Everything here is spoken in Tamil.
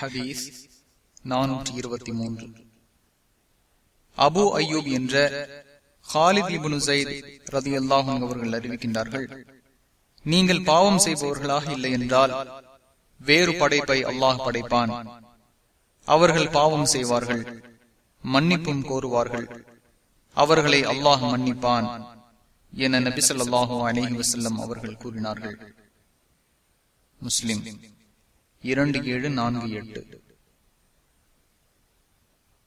ஹதீஸ் நானூற்றி இருபத்தி மூன்று. அபு ஐயூப் என்ற ஹாலித் இபுனு சயித் ரதி அல்லாஹும் அவர்கள் அறிவிக்கின்றார்கள் நீங்கள் பாவம் செய்பவர்களாக இல்லை என்றால் வேறு படைப்பை அல்லாஹ் படைப்பான். அவர்கள் பாவம் செய்வார்கள் மன்னிப்பும் கோருவார்கள். அவர்களை அல்லாஹ் மன்னிப்பான் என நபிசல்லாஹு அலிஹி வசல்லம் அவர்கள் கூறினார்கள். முஸ்லிம். இரண்டு ஏழு நான்கு எட்டு.